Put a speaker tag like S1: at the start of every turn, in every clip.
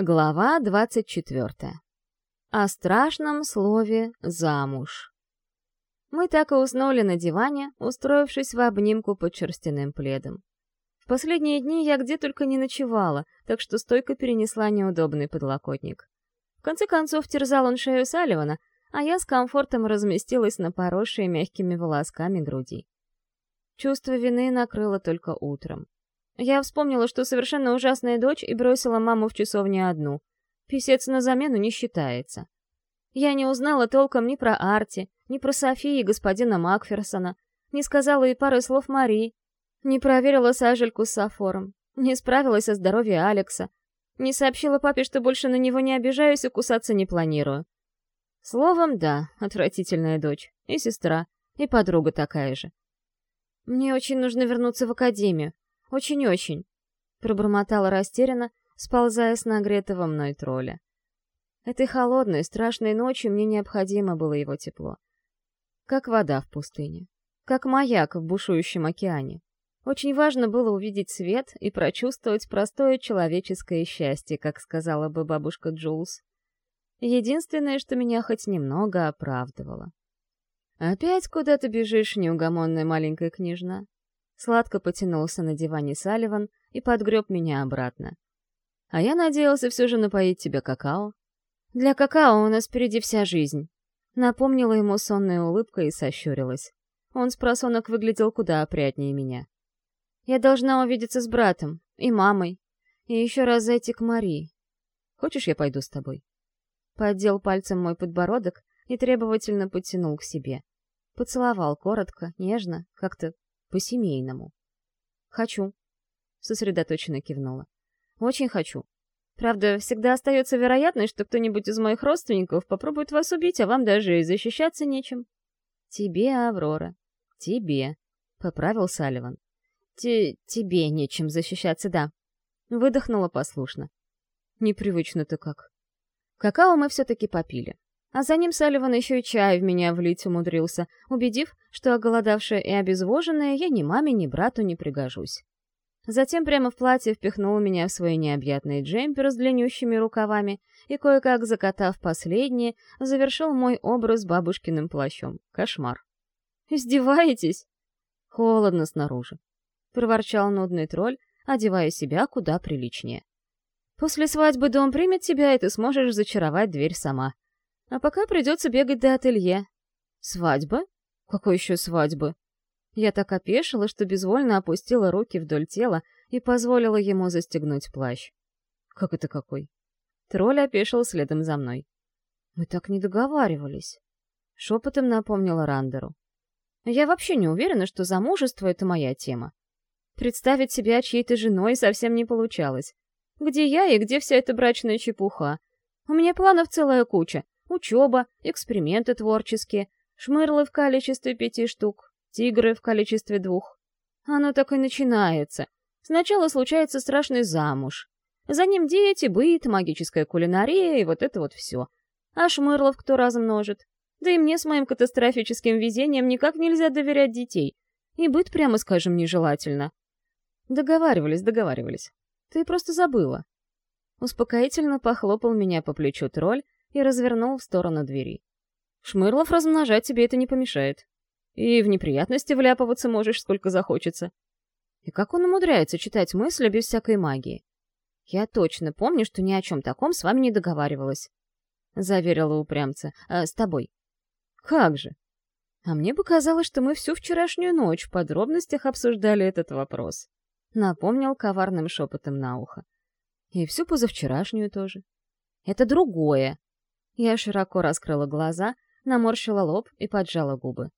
S1: Глава 24. О страшном слове «замуж». Мы так и уснули на диване, устроившись в обнимку под шерстяным пледом. В последние дни я где только не ночевала, так что стойко перенесла неудобный подлокотник. В конце концов терзал он шею Салливана, а я с комфортом разместилась на поросшей мягкими волосками груди. Чувство вины накрыло только утром. Я вспомнила, что совершенно ужасная дочь и бросила маму в часовне одну. Писец на замену не считается. Я не узнала толком ни про Арти, ни про Софии и господина Макферсона, не сказала и пары слов Марии, не проверила сажельку с Сафором, не справилась о здоровье Алекса, не сообщила папе, что больше на него не обижаюсь и кусаться не планирую. Словом, да, отвратительная дочь, и сестра, и подруга такая же. Мне очень нужно вернуться в академию, очень-очень», — пробормотала растерянно, сползая с нагретого мной тролля. Этой холодной, страшной ночью мне необходимо было его тепло. Как вода в пустыне. Как маяк в бушующем океане. Очень важно было увидеть свет и прочувствовать простое человеческое счастье, как сказала бы бабушка Джулс. Единственное, что меня хоть немного оправдывало. «Опять куда ты бежишь, неугомонная маленькая княжна?» Сладко потянулся на диване Салливан и подгреб меня обратно. А я надеялся все же напоить тебя какао. Для какао у нас впереди вся жизнь. Напомнила ему сонная улыбка и сощурилась. Он с просонок выглядел куда опрятнее меня. Я должна увидеться с братом и мамой, и еще раз зайти к Марии. Хочешь, я пойду с тобой?» Поддел пальцем мой подбородок и требовательно подтянул к себе. Поцеловал коротко, нежно, как-то по-семейному. «Хочу», — сосредоточенно кивнула. «Очень хочу. Правда, всегда остается вероятность, что кто-нибудь из моих родственников попробует вас убить, а вам даже и защищаться нечем». «Тебе, Аврора, тебе», — поправил Салливан. «Те тебе нечем защищаться, да». Выдохнула послушно. Непривычно-то как. Какао мы все-таки попили. А за ним Салливан еще и чай в меня влить умудрился, убедив, что оголодавшая и обезвоженная я ни маме, ни брату не пригожусь. Затем прямо в платье впихнул меня в свой необъятный джемпер с длиннющими рукавами и, кое-как закатав последнее, завершил мой образ бабушкиным плащом. Кошмар. «Издеваетесь?» «Холодно снаружи», — проворчал нудный тролль, одевая себя куда приличнее. «После свадьбы дом примет тебя, и ты сможешь зачаровать дверь сама», а пока придется бегать до ателье. Свадьба? Какой еще свадьбы? Я так опешила, что безвольно опустила руки вдоль тела и позволила ему застегнуть плащ. Как это какой? Тролль опешил следом за мной. Мы так не договаривались. Шепотом напомнила Рандеру. Я вообще не уверена, что замужество — это моя тема. Представить себя чьей-то женой совсем не получалось. Где я и где вся эта брачная чепуха? У меня планов целая куча, Учеба, эксперименты творческие, шмырлы в количестве пяти штук, тигры в количестве двух. Оно так и начинается. Сначала случается страшный замуж. За ним дети, быт, магическая кулинария и вот это вот все. А шмырлов кто размножит? Да и мне с моим катастрофическим везением никак нельзя доверять детей. И быт, прямо скажем, нежелательно. Договаривались, договаривались. Ты просто забыла. Успокоительно похлопал меня по плечу тролль, и развернул в сторону двери. «Шмырлов размножать тебе это не помешает. И в неприятности вляпываться можешь сколько захочется. И как он умудряется читать мысли без всякой магии? Я точно помню, что ни о чем таком с вами не договаривалась», — заверила упрямца. «А с тобой». «Как же?» А мне показалось, что мы всю вчерашнюю ночь в подробностях обсуждали этот вопрос. Напомнил коварным шепотом на ухо. И всю позавчерашнюю тоже. Это другое. Я широко раскрыла глаза, наморщила лоб и поджала губы.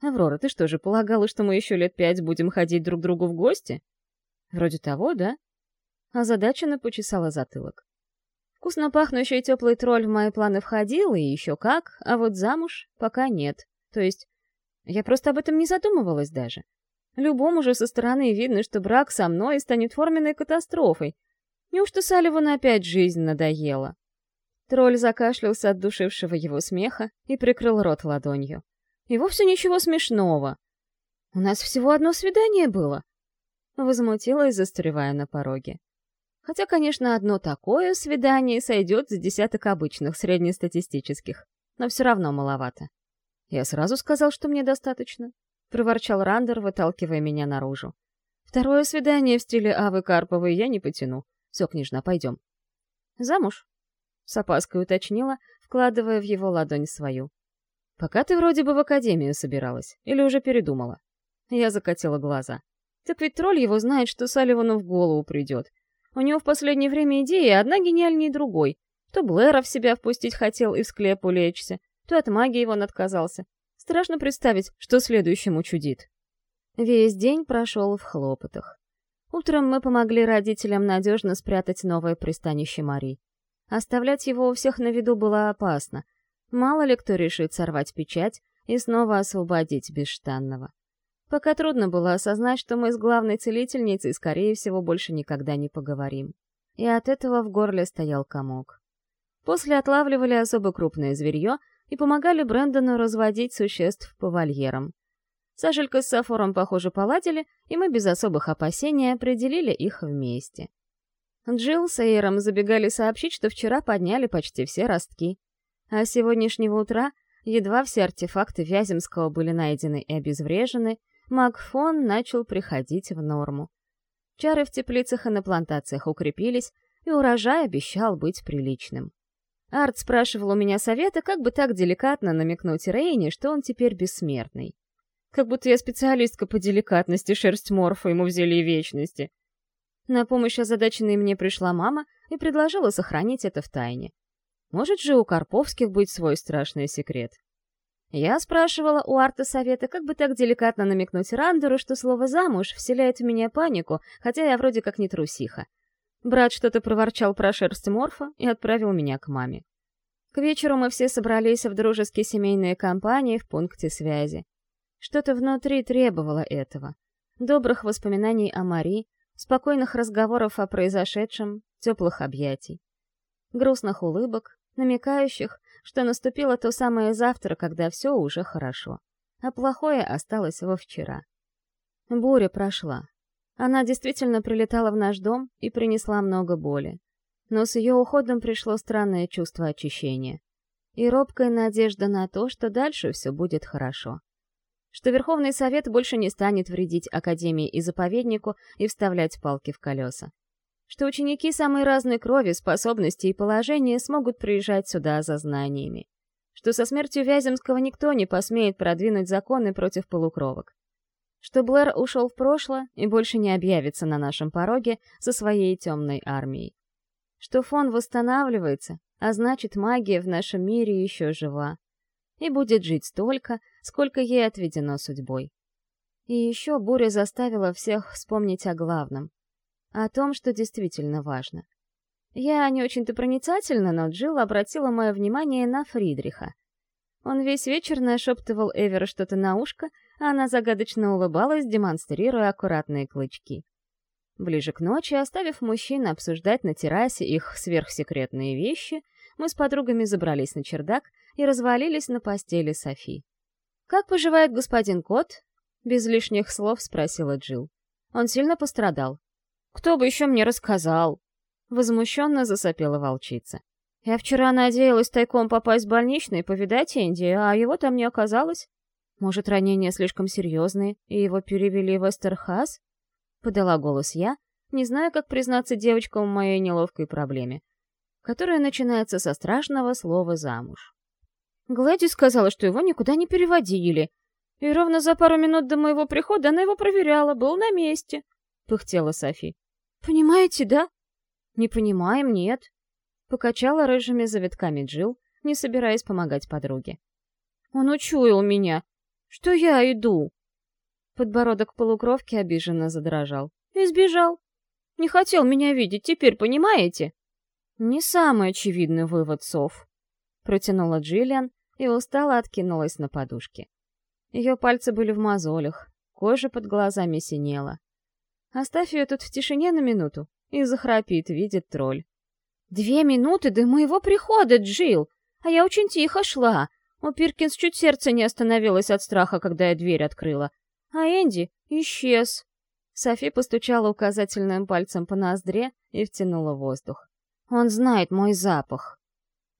S1: «Аврора, ты что же, полагала, что мы еще лет пять будем ходить друг к другу в гости?» «Вроде того, да?» Озадаченно почесала затылок. Вкусно пахнущий теплый тролль в мои планы входил, и еще как, а вот замуж пока нет. То есть, я просто об этом не задумывалась даже. Любому же со стороны видно, что брак со мной станет форменной катастрофой. Неужто Салливану опять жизнь надоела? Тролль закашлялся от душившего его смеха и прикрыл рот ладонью. И вовсе ничего смешного. У нас всего одно свидание было. Возмутилась, застревая на пороге. Хотя, конечно, одно такое свидание сойдет за десяток обычных, среднестатистических. Но все равно маловато. Я сразу сказал, что мне достаточно. Проворчал Рандер, выталкивая меня наружу. Второе свидание в стиле Авы Карповой я не потяну. Все, княжна, пойдем. Замуж? С опаской уточнила, вкладывая в его ладонь свою. Пока ты вроде бы в академию собиралась, или уже передумала? Я закатила глаза. Так ведь тролль его знает, что Салливану в голову придет. У него в последнее время идеи одна гениальнее другой. То Блэра в себя впустить хотел и в склеп улечься, то от магии он отказался. Страшно представить, что следующему чудит. Весь день прошел в хлопотах. Утром мы помогли родителям надежно спрятать новое пристанище Мари. Оставлять его у всех на виду было опасно. Мало ли кто решит сорвать печать и снова освободить Бесштанного. Пока трудно было осознать, что мы с главной целительницей, скорее всего, больше никогда не поговорим. И от этого в горле стоял комок. После отлавливали особо крупное зверье и помогали Брэндону разводить существ по вольерам. Сашелька с Сафором, похоже, поладили, и мы без особых опасений определили их вместе. Джилл с Эйром забегали сообщить, что вчера подняли почти все ростки. А с сегодняшнего утра, едва все артефакты Вяземского были найдены и обезврежены, Макфон начал приходить в норму. Чары в теплицах и на плантациях укрепились, и урожай обещал быть приличным. Арт спрашивал у меня совета, как бы так деликатно намекнуть Рейне, что он теперь бессмертный. Как будто я специалистка по деликатности шерсть морфа ему взяли и вечности. На помощь озадаченной мне пришла мама и предложила сохранить это в тайне. Может же у Карповских быть свой страшный секрет. Я спрашивала у Арта совета, как бы так деликатно намекнуть Рандеру, что слово «замуж» вселяет в меня панику, хотя я вроде как не трусиха. Брат что-то проворчал про шерсть морфа и отправил меня к маме. К вечеру мы все собрались в дружеские семейные компании в пункте связи. Что-то внутри требовало этого. Добрых воспоминаний о Мари, спокойных разговоров о произошедшем, теплых объятий. Грустных улыбок, намекающих, что наступило то самое завтра, когда все уже хорошо, а плохое осталось во вчера. Буря прошла. Она действительно прилетала в наш дом и принесла много боли. Но с ее уходом пришло странное чувство очищения. И робкая надежда на то, что дальше все будет хорошо. Что Верховный Совет больше не станет вредить Академии и заповеднику и вставлять палки в колеса что ученики самой разной крови, способностей и положения смогут приезжать сюда за знаниями, что со смертью Вяземского никто не посмеет продвинуть законы против полукровок, что Блэр ушел в прошлое и больше не объявится на нашем пороге со своей темной армией, что фон восстанавливается, а значит магия в нашем мире еще жива и будет жить столько, сколько ей отведено судьбой. И еще буря заставила всех вспомнить о главном — о том, что действительно важно. Я не очень-то проницательна, но Джилл обратила мое внимание на Фридриха. Он весь вечер нашептывал Эверу что-то на ушко, а она загадочно улыбалась, демонстрируя аккуратные клычки. Ближе к ночи, оставив мужчин обсуждать на террасе их сверхсекретные вещи, мы с подругами забрались на чердак и развалились на постели Софи. «Как поживает господин Кот?» — без лишних слов спросила Джилл. «Он сильно пострадал?» Кто бы еще мне рассказал?» Возмущенно засопела волчица. «Я вчера надеялась тайком попасть в больничный повидать Энди, а его там не оказалось. Может, ранения слишком серьезные, и его перевели в Эстерхаз?» Подала голос я, не знаю, как признаться девочкам в моей неловкой проблеме, которая начинается со страшного слова «замуж». Глэди сказала, что его никуда не переводили, и ровно за пару минут до моего прихода она его проверяла, был на месте, — пыхтела Софи. Понимаете, да? Не понимаем, нет. Покачала рыжими завитками Джил, не собираясь помогать подруге. Он учуял меня, что я иду. Подбородок полукровки обиженно задрожал. И сбежал. Не хотел меня видеть, теперь понимаете? Не самый очевидный вывод, Сов. Протянула Джиллиан и устало откинулась на подушке. Ее пальцы были в мозолях, кожа под глазами синела. Оставь ее тут в тишине на минуту, и захрапит, видит тролль. «Две минуты до моего прихода, Джил, А я очень тихо шла. У Пиркинс чуть сердце не остановилось от страха, когда я дверь открыла. А Энди исчез». Софи постучала указательным пальцем по ноздре и втянула воздух. «Он знает мой запах».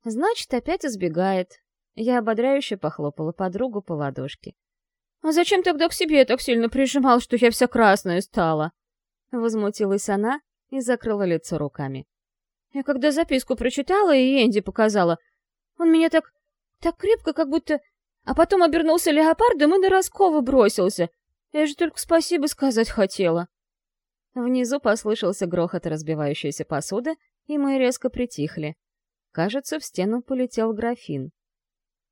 S1: «Значит, опять избегает». Я ободряюще похлопала подругу по ладошке. «А зачем тогда к себе так сильно прижимал, что я вся красная стала?» Возмутилась она и закрыла лицо руками. Я когда записку прочитала и Энди показала, он меня так... так крепко, как будто... А потом обернулся леопардом и на расковы бросился. Я же только спасибо сказать хотела. Внизу послышался грохот разбивающейся посуды, и мы резко притихли. Кажется, в стену полетел графин.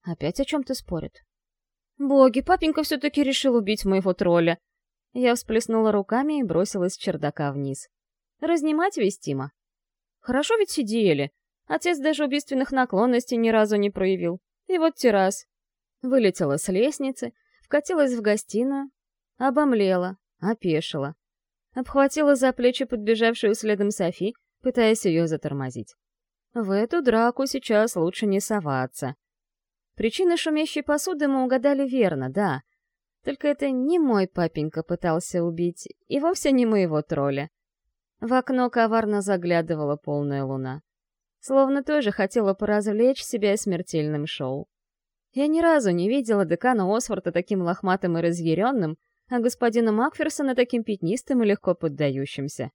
S1: Опять о чем-то спорят. Боги, папенька все-таки решил убить моего тролля. Я всплеснула руками и бросилась с чердака вниз. Разнимать вестимо. Хорошо ведь сидели. Отец даже убийственных наклонностей ни разу не проявил. И вот террас. Вылетела с лестницы, вкатилась в гостиную, обомлела, опешила. Обхватила за плечи подбежавшую следом Софи, пытаясь ее затормозить. В эту драку сейчас лучше не соваться. Причины шумящей посуды мы угадали верно, да. Только это не мой папенька пытался убить, и вовсе не моего тролля. В окно коварно заглядывала полная луна. Словно тоже хотела поразвлечь себя смертельным шоу. Я ни разу не видела декана Осворта таким лохматым и разъяренным, а господина Макферсона таким пятнистым и легко поддающимся.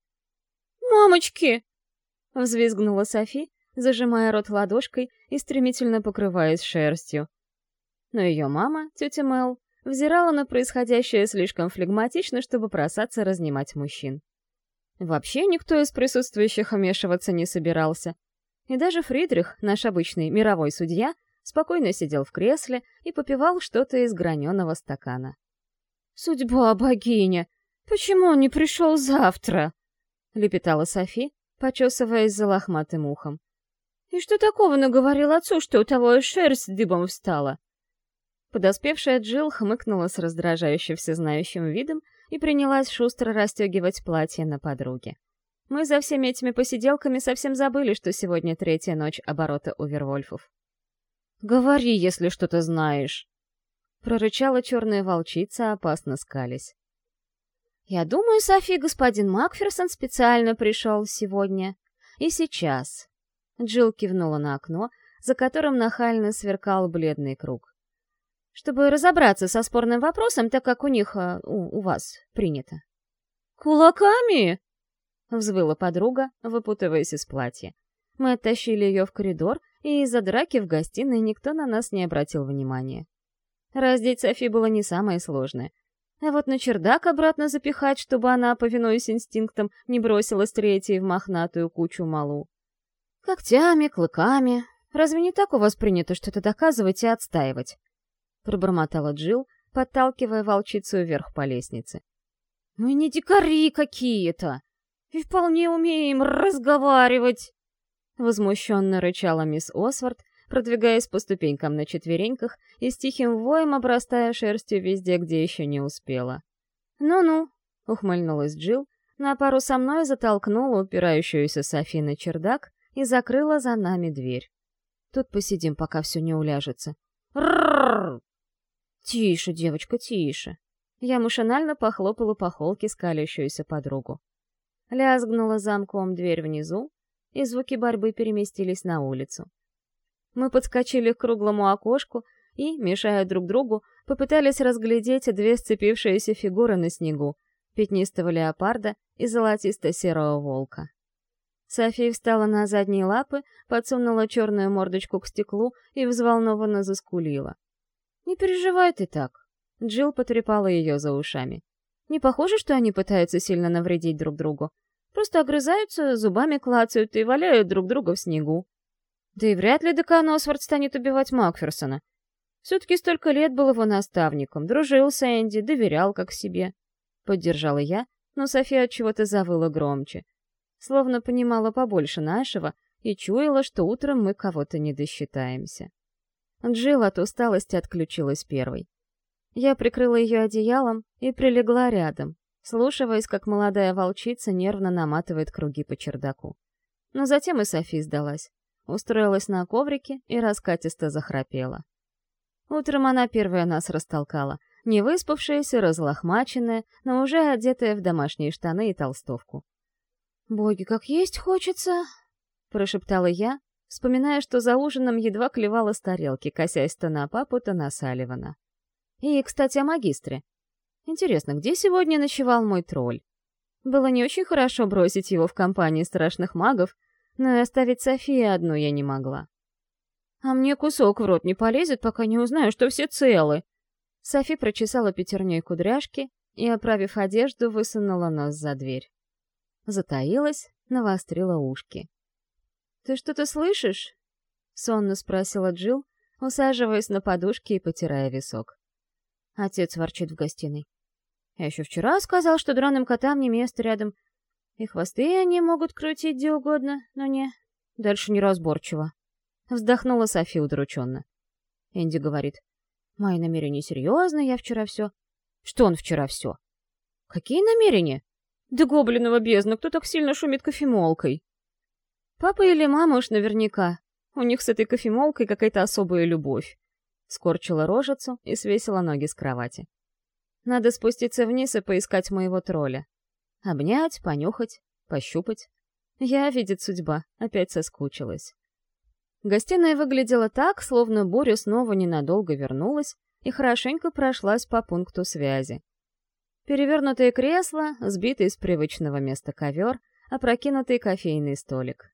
S1: «Мамочки!» — взвизгнула Софи, зажимая рот ладошкой и стремительно покрываясь шерстью. Но ее мама, тетя Мел, взирала на происходящее слишком флегматично, чтобы бросаться разнимать мужчин. Вообще никто из присутствующих вмешиваться не собирался. И даже Фридрих, наш обычный мировой судья, спокойно сидел в кресле и попивал что-то из граненого стакана. «Судьба, богиня! Почему он не пришел завтра?» — лепетала Софи, почесываясь за лохматым ухом. «И что такого наговорил отцу, что у того шерсть дыбом встала?» Подоспевшая Джилл хмыкнула с раздражающе всезнающим видом и принялась шустро расстегивать платье на подруге. Мы за всеми этими посиделками совсем забыли, что сегодня третья ночь оборота у Вервольфов. «Говори, если что-то знаешь!» Прорычала черная волчица, опасно скались. «Я думаю, Софи, господин Макферсон специально пришел сегодня. И сейчас». Джилл кивнула на окно, за которым нахально сверкал бледный круг чтобы разобраться со спорным вопросом, так как у них, а, у, у вас, принято. «Кулаками?» — взвыла подруга, выпутываясь из платья. Мы оттащили ее в коридор, и из-за драки в гостиной никто на нас не обратил внимания. Раздеть Софи было не самое сложное. А вот на чердак обратно запихать, чтобы она, повинуясь инстинктам, не бросилась третьей в мохнатую кучу малу. Когтями, клыками. Разве не так у вас принято что-то доказывать и отстаивать? пробормотала Джил, подталкивая волчицу вверх по лестнице. «Мы не дикари какие-то! И вполне умеем разговаривать!» Возмущенно рычала мисс Освард, продвигаясь по ступенькам на четвереньках и с тихим воем обрастая шерстью везде, где еще не успела. «Ну-ну», — ухмыльнулась Джил, на пару со мной затолкнула упирающуюся Софи на чердак и закрыла за нами дверь. «Тут посидим, пока все не уляжется». «Ррррр!» «Тише, девочка, тише!» Я машинально похлопала по холке скалящуюся подругу. Лязгнула замком дверь внизу, и звуки борьбы переместились на улицу. Мы подскочили к круглому окошку и, мешая друг другу, попытались разглядеть две сцепившиеся фигуры на снегу — пятнистого леопарда и золотисто-серого волка. София встала на задние лапы, подсунула черную мордочку к стеклу и взволнованно заскулила. «Не переживай ты так». Джилл потрепала ее за ушами. «Не похоже, что они пытаются сильно навредить друг другу. Просто огрызаются, зубами клацают и валяют друг друга в снегу. Да и вряд ли декан Освард станет убивать Макферсона. Все-таки столько лет был его наставником, дружил с Энди, доверял как себе. Поддержала я, но София от чего-то завыла громче. Словно понимала побольше нашего и чуяла, что утром мы кого-то не досчитаемся. Джилл от усталости отключилась первой. Я прикрыла ее одеялом и прилегла рядом, слушаясь, как молодая волчица нервно наматывает круги по чердаку. Но затем и Софи сдалась, устроилась на коврике и раскатисто захрапела. Утром она первая нас растолкала, Не выспавшаяся, разлохмаченная, но уже одетая в домашние штаны и толстовку. «Боги, как есть хочется!» — прошептала я, вспоминая, что за ужином едва клевала с тарелки, косясь то на папу, то на Салливана. И, кстати, о магистре. Интересно, где сегодня ночевал мой тролль? Было не очень хорошо бросить его в компании страшных магов, но и оставить Софию одну я не могла. «А мне кусок в рот не полезет, пока не узнаю, что все целы!» Софи прочесала пятерней кудряшки и, оправив одежду, высунула нос за дверь. Затаилась, навострила ушки. «Ты что-то слышишь?» — сонно спросила Джил, усаживаясь на подушке и потирая висок. Отец ворчит в гостиной. Я еще вчера сказал, что драным котам не место рядом. И хвосты они могут крутить где угодно, но не... Дальше неразборчиво. Вздохнула Софи удрученно. Энди говорит. Мои намерения серьезны, я вчера все... Что он вчера все? Какие намерения? Да гоблинова бездна, кто так сильно шумит кофемолкой? Папа или мама уж наверняка. У них с этой кофемолкой какая-то особая любовь. Скорчила рожицу и свесила ноги с кровати. Надо спуститься вниз и поискать моего тролля. Обнять, понюхать, пощупать. Я, видит судьба, опять соскучилась. Гостиная выглядела так, словно Боря снова ненадолго вернулась и хорошенько прошлась по пункту связи. Перевернутое кресло, сбитый с привычного места ковер, опрокинутый кофейный столик.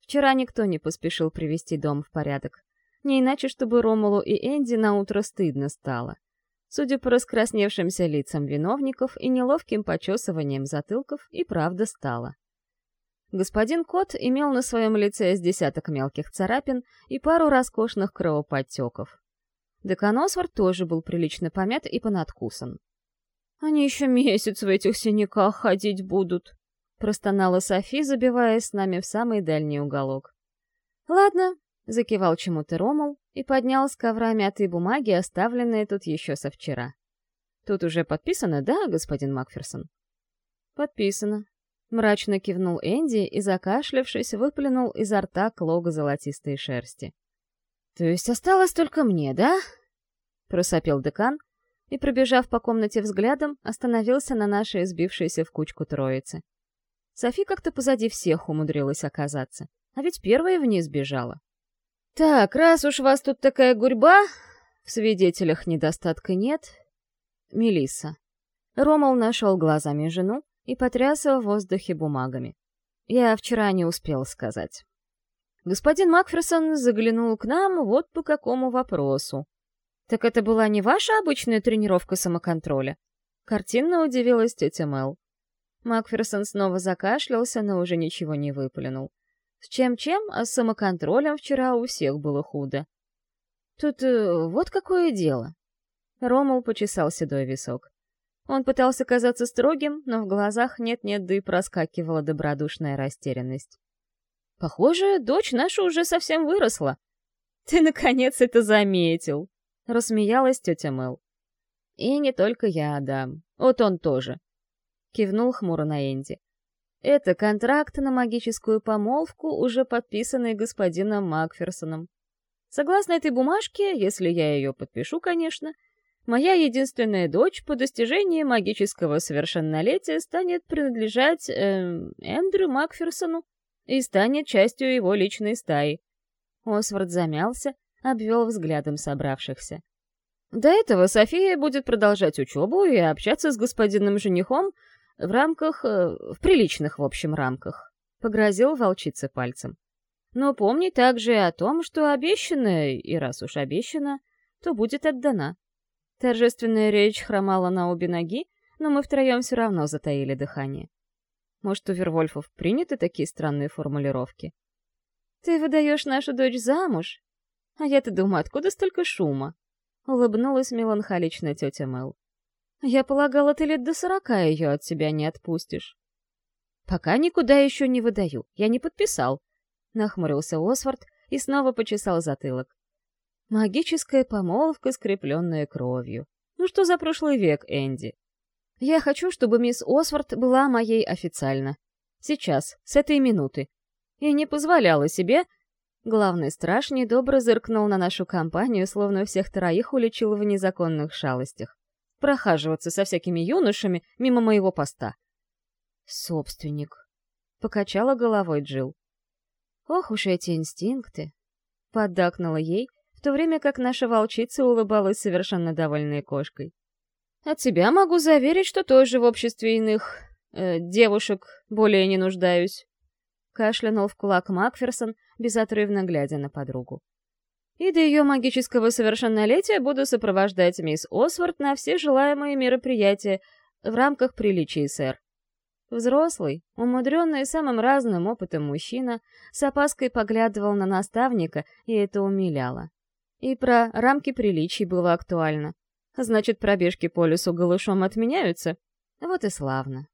S1: Вчера никто не поспешил привести дом в порядок. Не иначе, чтобы Ромулу и Энди на утро стыдно стало. Судя по раскрасневшимся лицам виновников и неловким почесываниям затылков, и правда стало. Господин Кот имел на своем лице с десяток мелких царапин и пару роскошных кровоподтеков. Декан Освард тоже был прилично помят и понадкусан. «Они еще месяц в этих синяках ходить будут», — простонала Софи, забиваясь с нами в самый дальний уголок. «Ладно, Закивал чему-то Ромул и поднял с ковра мятые бумаги, оставленные тут еще со вчера. «Тут уже подписано, да, господин Макферсон?» «Подписано», — мрачно кивнул Энди и, закашлявшись, выплюнул изо рта клок золотистой шерсти. «То есть осталось только мне, да?» — просопел декан и, пробежав по комнате взглядом, остановился на нашей сбившейся в кучку троице. Софи как-то позади всех умудрилась оказаться, а ведь первая вниз бежала. Так, раз уж вас тут такая гурьба, в свидетелях недостатка нет. Мелисса. Ромал нашел глазами жену и потряс в воздухе бумагами. Я вчера не успел сказать. Господин Макферсон заглянул к нам вот по какому вопросу. «Так это была не ваша обычная тренировка самоконтроля?» Картинно удивилась тетя Мел. Макферсон снова закашлялся, но уже ничего не выплюнул. С чем-чем, а с самоконтролем вчера у всех было худо. Тут э, вот какое дело. Ромул почесал седой висок. Он пытался казаться строгим, но в глазах нет-нет, да и проскакивала добродушная растерянность. «Похоже, дочь наша уже совсем выросла». «Ты, наконец, это заметил!» — рассмеялась тетя Мэл. «И не только я, да. Вот он тоже», — кивнул хмуро на Энди. Это контракт на магическую помолвку, уже подписанный господином Макферсоном. Согласно этой бумажке, если я ее подпишу, конечно, моя единственная дочь по достижении магического совершеннолетия станет принадлежать э, Эндрю Макферсону и станет частью его личной стаи. Освард замялся, обвел взглядом собравшихся. До этого София будет продолжать учебу и общаться с господином женихом в рамках... Э, в приличных, в общем, рамках. Погрозил волчице пальцем. Но помни также и о том, что обещанное, и раз уж обещано, то будет отдана. Торжественная речь хромала на обе ноги, но мы втроем все равно затаили дыхание. Может, у Вервольфов приняты такие странные формулировки? «Ты выдаешь нашу дочь замуж?» А я-то думаю, откуда столько шума? Улыбнулась меланхолично тетя Мэл. Я полагала, ты лет до сорока ее от себя не отпустишь. Пока никуда еще не выдаю, я не подписал. Нахмурился Освард и снова почесал затылок. Магическая помолвка, скрепленная кровью. Ну что за прошлый век, Энди? Я хочу, чтобы мисс Освард была моей официально. Сейчас, с этой минуты. И не позволяла себе... Главный страж недобро зыркнул на нашу компанию, словно всех троих уличил в незаконных шалостях. прохаживаться со всякими юношами мимо моего поста. Собственник. Покачала головой Джил. Ох уж эти инстинкты. Поддакнула ей, в то время как наша волчица улыбалась совершенно довольной кошкой. От тебя могу заверить, что тоже в обществе иных... Э, девушек более не нуждаюсь. Кашлянул в кулак Макферсон, безотрывно глядя на подругу. И до ее магического совершеннолетия буду сопровождать мисс Осворт на все желаемые мероприятия в рамках приличий, сэр. Взрослый, умудренный самым разным опытом мужчина, с опаской поглядывал на наставника, и это умиляло. И про рамки приличий было актуально. Значит, пробежки по лесу голышом отменяются? Вот и славно.